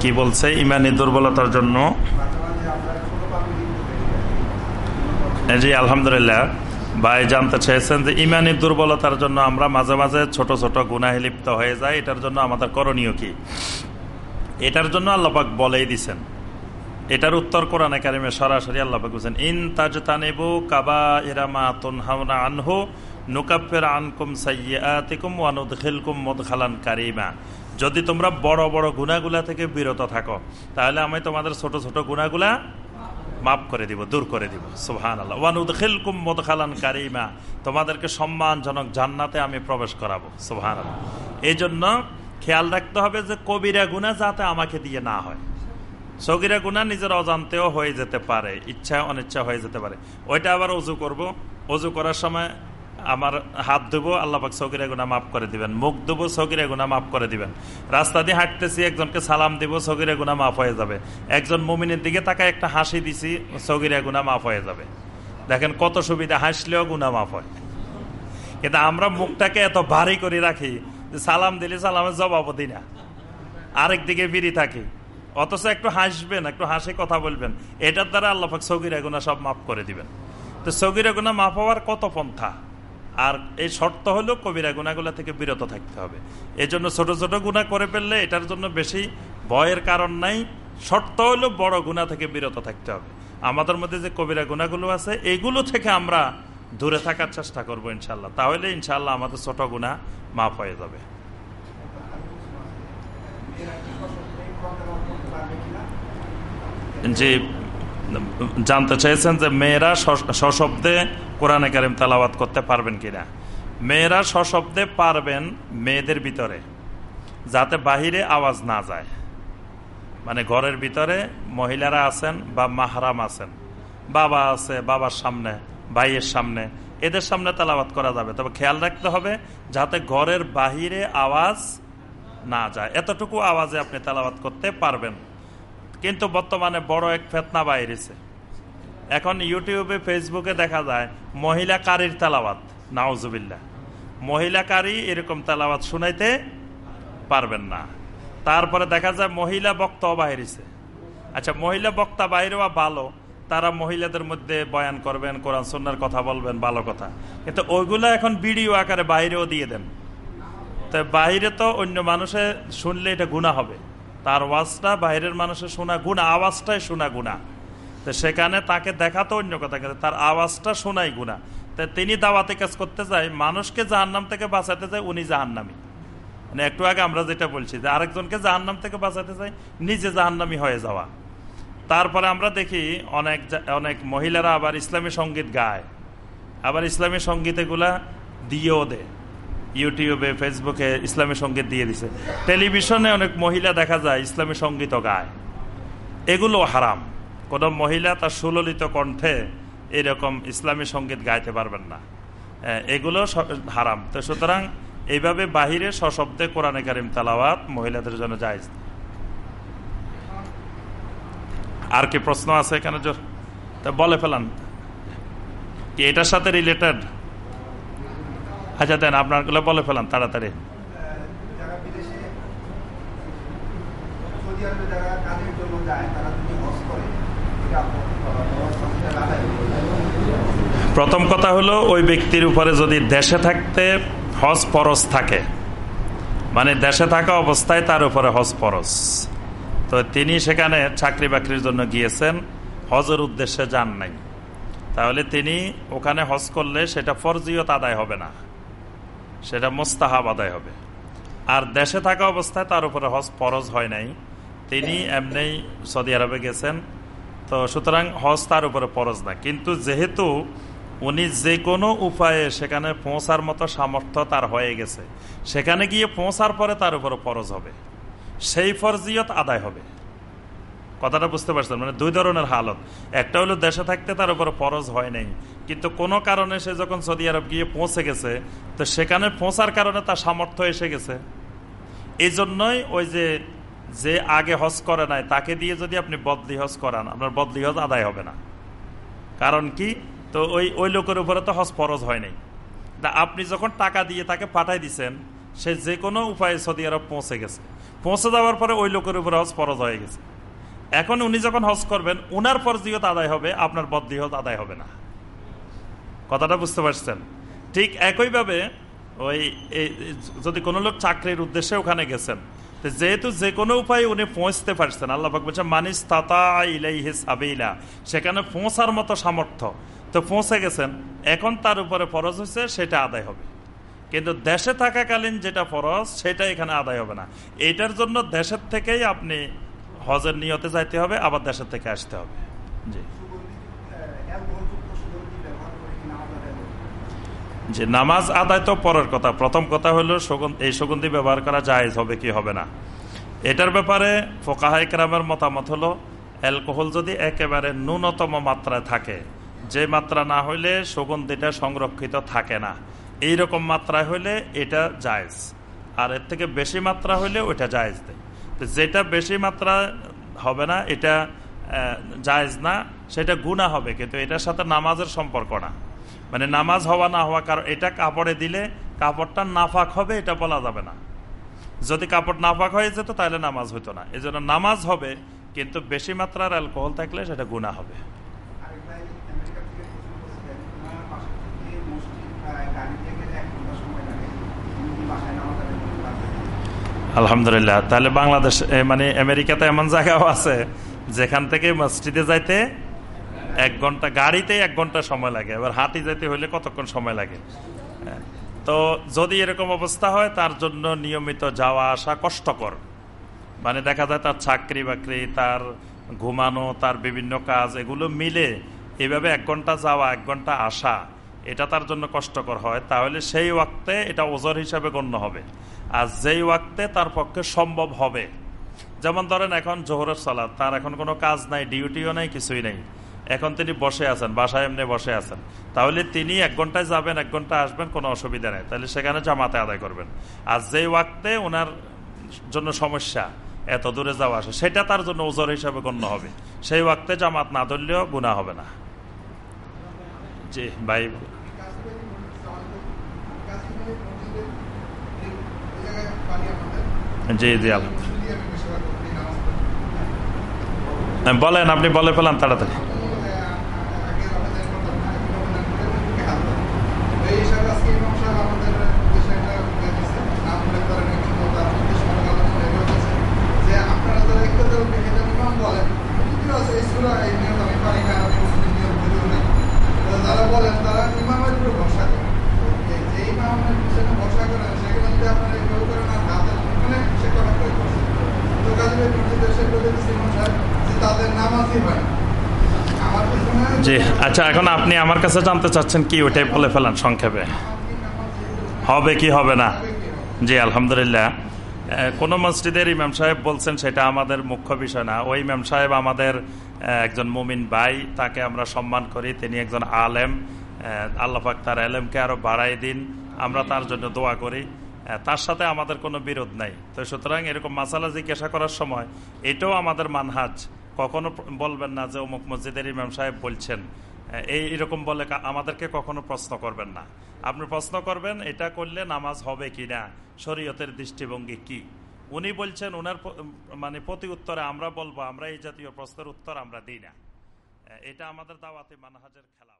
কি বলছে? ইমানি দুর্বলতার জন্য। জি, আলহামদুলিল্লাহ। ভাই জানতে চেয়েছেন যে ইমানি দুর্বলতার জন্য আমরা মাঝে মাঝে ছোট ছোট গুনাহে লিপ্ত হয়ে যায় এটার জন্য আমাদের করণীয় কি? এটার জন্য আল্লাপাক বলেই দিছেন। এটার উত্তর কোরআনে কারিমে সরাসরি আল্লাপাক বলছেন, ইন তাজতানেবু কাবা ইরামা তুনহাওনা আনহু নুকাফের আনকুম সাইয়া তিকুম সাইয়াতিকুম ওয়ানুদখিলকুম মুদখালান কারিমা। যদি তোমরা বড় বড় গুনাগুলা থেকে বিরত থাকো, তাহলে আমি তোমাদের ছোট ছোট গুনাগুলা মাফ করে দিব, দূর করে দিব। সুহান আল্লাহ ওয়ানুদখিলকুম মুদখালান কারিমা। তোমাদেরকে সম্মানজনক জান্নাতে আমি প্রবেশ করাবো। সুহান আল্লাহ এই জন্য খেয়াল রাখতে হবে যে কবিরা গুণা যাতে আমাকে দিয়ে না হয়। সগিরা গুণা নিজের অজান্তেও হয়ে যেতে পারে ইচ্ছা অনিচ্ছা হয়ে যেতে পারে। ওইটা আবার অজু করব। অজু করার সময় আমার হাত ধুবো আল্লাপাক সগিরা গুণা মাফ করে দিবেন। মুখ ধুবো, সগিরা গুণা মাফ করে দিবেন। রাস্তা দিয়ে হাঁটতেছি, একজনকে সালাম দিব, সগিরা গুণা মাফ হয়ে যাবে। একজন মুমিনের দিকে তাকায়, একটা হাসি দিছি, সগিরা গুণা মাফ হয়ে যাবে। দেখেন কত সুবিধা, হাসলেও গুণা মাফ হয়। কিন্তু আমরা মুখটাকে এত ভারী করে রাখি যে সালাম দিলে সালামের জবাবও দিই না। আরেক দিকে বিড়ি থাকি। অথচ একটু হাসবেন, একটু হাসে কথা বলবেন। এটার দ্বারা আল্লাহাক সগিরা গুণা সব মাফ করে দিবেন। তো সগিরা গুণা মাফ হওয়ার কত পন্থা? আর এই শর্ত হলো কবিরা গুণাগুলা থেকে বিরত থাকতে হবে। এই জন্য ছোট ছোট গুণা করে ফেললে এটার জন্য বেশি ভয়ের কারণ নাই। শর্ত হলো বড় গুণা থেকে বিরত থাকতে হবে। আমাদের মধ্যে যে কবিরা গুণাগুলো আছে, এগুলো থেকে আমরা দূরে থাকার চেষ্টা করব ইনশাল্লাহ তাহলে ইনশাল্লাহ আমাদের ছোট গুণা মাফ হয়ে যাবে। যে জানতে চাইছেন যে মেয়েরা সশব্দে কোরআনে কারিম তালাবাদ করতে পারবেন কিনা? মেয়েরা সশব্দে পারবেন মেয়েদের ভিতরে, যাতে বাহিরে আওয়াজ না যায়। মানে ঘরের ভিতরে মহিলারা আছেন বা মাহারাম আছেন, বাবা আছে, বাবার সামনে, ভাইয়ের সামনে, এদের সামনে তালাবাদ করা যাবে। তবে খেয়াল রাখতে হবে যাতে ঘরের বাহিরে আওয়াজ না যায়। এতটুকু আওয়াজে আপনি তালাবাদ করতে পারবেন। কিন্তু বর্তমানে বড় এক ফেতনা বাইরেছে। এখন ইউটিউবে, ফেসবুকে দেখা যায়, মহিলা কারির তালাবাত নাওজুবিল্লা মহিলা কারি এরকম তালাবাত শুনাইতে পারবেন না। তারপরে দেখা যায় মহিলা বক্তাও বাহিরেছে। আচ্ছা মহিলা বক্তা বাইরেও ভালো, তারা মহিলাদের মধ্যে বয়ান করবেন, কোরআন সন্ন্যার কথা বলবেন, ভালো কথা। কিন্তু ওইগুলো এখন ভিডিও আকারে বাইরেও দিয়ে দেন। তো বাইরে তো অন্য মানুষে শুনলে এটা গুণা হবে। তার ওয়াজটা বাইরের মানুষের শোনা গুণা আওয়াজটাই শোনা গুণা তো সেখানে তাকে দেখা তো অন্য কথা কিন্তু তার আওয়াজটা শোনাই গুণা। তো তিনি দাওয়াতে কাজ করতে চায় মানুষকে জাহান্নাম থেকে বাঁচাতে চায় উনি জাহান্নামি। মানে একটু আগে আমরা যেটা বলছি যে আরেকজনকে জাহান্নাম থেকে বাঁচাতে চাই নিজে জাহান্নামি হয়ে যাওয়া। তারপরে আমরা দেখি অনেক অনেক মহিলারা আবার ইসলামী সংগীত গায়। আবার ইসলামী সংগীত এগুলা দিয়েও দেয়। ইউটিউবে, ফেসবুকে ইসলামী সংগীত দিয়ে দিছে। টেলিভিশনে অনেক মহিলা দেখা যায় ইসলামী সংগীত গায়। এগুলো হারাম। কোন মহিলা তার সুললিত কণ্ঠে এরকম ইসলামী সংগীত গাইতে পারবেন না। এগুলো হারাম। তো সুতরাং এইভাবে বাহিরে সশব্দে কোরআনে কারিম তালাওয়াত মহিলাদের জন্য যায় আর কি প্রশ্ন আছে এখানে? তা বলে ফেলান। কি এটার সাথে রিলেটেড আচ্ছা দেন আপনারগুলো বলে ফেলান তাড়াতাড়ি। প্রথম কথা হলো, ওই ব্যক্তির উপরে যদি দেশে থাকতে হজ পরস থাকে মানে দেশে থাকা অবস্থায় তার উপরে হজ পরস তো তিনি সেখানে চাকরি বাকরির জন্য গিয়েছেন, হজের উদ্দেশ্যে যান নাই। তাহলে তিনি ওখানে হজ করলে সেটা ফরজিয়ত আদায় হবে না, সেটা মোস্তাহাব আদায় হবে। আর দেশে থাকা অবস্থায় তার উপরে হজ ফরজ হয় নাই। তিনি এমনি সৌদি আরবে গেছেন তো সুতরাং হজ তার উপরে ফরজ না। কিন্তু যেহেতু উনি যে কোনো উপায়ে সেখানে পৌঁছার মতো সামর্থ্য তার হয়ে গেছে, সেখানে গিয়ে পৌঁছার পরে তার উপরে ফরজ হবে। সেই ফরজিয়ত আদায় হবে। কথাটা বুঝতে পারছেন? মানে দুই ধরনের হালত। একটা হলো দেশে থাকতে তার উপরে ফরজ হয় নাই। কিন্তু কোনো কারণে সে যখন সৌদি আরব গিয়ে পৌঁছে গেছে, তো সেখানে পৌঁছার কারণে তার সামর্থ্য এসে গেছে। এই জন্যই ওই যে যে আগে হজ করে নাই, তাকে দিয়ে যদি আপনি বদলি হজ করান, আপনার বদলি হজ আদায় হবে না। কারণ কি? তো ওই ওই লোকের উপরে তো হজ ফরজ হয় নাই। তা আপনি যখন টাকা দিয়ে তাকে পাঠাই দিচ্ছেন সে যে কোনো উপায়ে সৌদি আরব পৌঁছে গেছে। পৌঁছে যাওয়ার পরে ওই লোকের উপরে হজ ফরজ হয়ে গেছে। এখন উনি যখন হজ করবেন, উনার ফরজিয়ত আদায় হবে, আপনার বদিয়ত আদায় হবে না। কথাটা বুঝতে পারছেন? ঠিক একইভাবে ওই যদি কোনো লোক চাকরির উদ্দেশ্যে ওখানে গেছেন যেহেতু যে কোনো উপায়ে উনি পৌঁছতে পারছেন, আল্লাহ পাক বলছে মানিস তাতা সেখানে পৌঁছার মতো সামর্থ্য। তো পৌঁছে গেছেন, এখন তার উপরে ফরজ হয়েছে, সেটা আদায় হবে। কিন্তু দেশে থাকাকালীন যেটা ফরজ, সেটা এখানে আদায় হবে না। এটার জন্য দেশের থেকেই আপনি হজের নিয়তে যাইতে হবে, আবার দেশের থেকে আসতে হবে। জি। যে নামাজ আদায় তো পরের কথা। প্রথম কথা হলো এই সুগন্ধি ব্যবহার করা জায়েজ হবে কি হবে না। এটার ব্যাপারে ফোকাহাইকরামের মতামত হলো, অ্যালকোহল যদি একেবারে ন্যূনতম মাত্রায় থাকে, যে মাত্রা না হইলে সুগন্ধিটা সংরক্ষিত থাকে না। এই রকম মাত্রায় হইলে এটা জায়েজ। আর এর থেকে বেশি মাত্রা হইলে ওইটা জায়েজ দেয় তো যেটা বেশি মাত্রা হবে না, এটা জায়েজ না, সেটা গুণা হবে, কিন্তু এটার সাথে নামাজের সম্পর্ক না। মানে নামাজ হওয়া না হওয়া, কারণ এটা কাপড়ে দিলে কাপড়টা নাফাক হবে, এটা বলা যাবে না। যদি কাপড় নাফাক হয়ে যেত, তাহলে নামাজ হইতো না। এই নামাজ হবে, কিন্তু বেশি মাত্রার অ্যালকোহল থাকলে সেটা গুণা হবে। আলহামদুলিল্লাহ, তাহলে বাংলাদেশ মানে আমেরিকাতে এমন জায়গাও আছে, যেখান থেকে মসজিদে যাইতে এক ঘণ্টা গাড়িতে এক ঘণ্টা সময় লাগে, এবার হাঁটি যেতে হইলে কতক্ষণ সময় লাগে? হ্যাঁ। তো যদি এরকম অবস্থা হয়, তার জন্য নিয়মিত যাওয়া আসা কষ্টকর। মানে দেখা যায় তার চাকরি বাকরি, তার ঘুমানো, তার বিভিন্ন কাজ, এগুলো মিলে এভাবে এক ঘণ্টা যাওয়া, এক ঘণ্টা আসা, এটা তার জন্য কষ্টকর হয়। তাহলে সেই ওয়াক্তে এটা ওজর হিসাবে গণ্য হবে। আর যেই ওয়াক্তে তার পক্ষে সম্ভব হবে। যেমন ধরেন এখন জোহরের সালাদ তার এখন কোনো কাজ নাই, ডিউটিও নাই, কিছুই নেই। এখন তিনি বসে আছেন, বাসায় এমনি বসে আছেন। তাহলে তিনি এক ঘন্টায় যাবেন, এক ঘণ্টা আসবেন, কোনো অসুবিধা নেই। তাহলে সেখানে জামাতে আদায় করবেন। আর যেই ওয়াক্তে ওনার জন্য সমস্যা, এত দূরে যাওয়া আসে, সেটা তার জন্য ওজর হিসাবে গণ্য হবে। সেই ওয়াক্তে জামাত না ধরলেও গুণা হবে না। জি, ভাই। জি জি, আলহামদুলিল্লাহ। বলেন, আপনি বলে ফেলান তাড়াতাড়ি যারা বলেন তারা ইমামের উপরে ভরসা করেন যে ইমামের পিছনে ভরসা করেন সেখানে যদি আপনারা কেউ করেন আর হাতের ওখানে সে করা করে করছে তো কাজে সে বলে দিচ্ছে ইমাম সাহেব যে তাদের নামাজই হয় না। আমার পিছনে জি আচ্ছা এখন আপনি আমার কাছে জানতে চাচ্ছেন কি ওইটাই বলে ফেলেন সংক্ষেপে। হবে কি হবে না? জি আলহামদুলিল্লাহ। কোনো মসজিদের ইমাম সাহেব বলছেন সেটা আমাদের মুখ্য বিষয় না। ওই ইমাম সাহেব আমাদের একজন মুমিন ভাই তাকে আমরা সম্মান করি। তিনি একজন আলেম। আহ, আল্লাহ পাক তার আলেমকে আরও বাড়াই দিন। আমরা তার জন্য দোয়া করি। তার সাথে আমাদের কোনো বিরোধ নাই। তো সুতরাং এরকম মাসালা জিজ্ঞাসা করার সময় এটাও আমাদের মানহাজ। কখনো বলবেন না যে অমুক মসজিদের ইমাম সাহেব বলছেন। এই এরকম বলে আমাদেরকে কখনো প্রশ্ন করবেন না। আপনি প্রশ্ন করবেন, এটা করলে নামাজ হবে কি না, শরীয়তের দৃষ্টিভঙ্গি কি? উনি বলছেন ওনার মানে প্রতি উত্তরে আমরা বলব, আমরা এই জাতীয় প্রশ্নের উত্তর আমরা দিই না। এটা আমাদের দাওয়াতে মানহাজের খেলা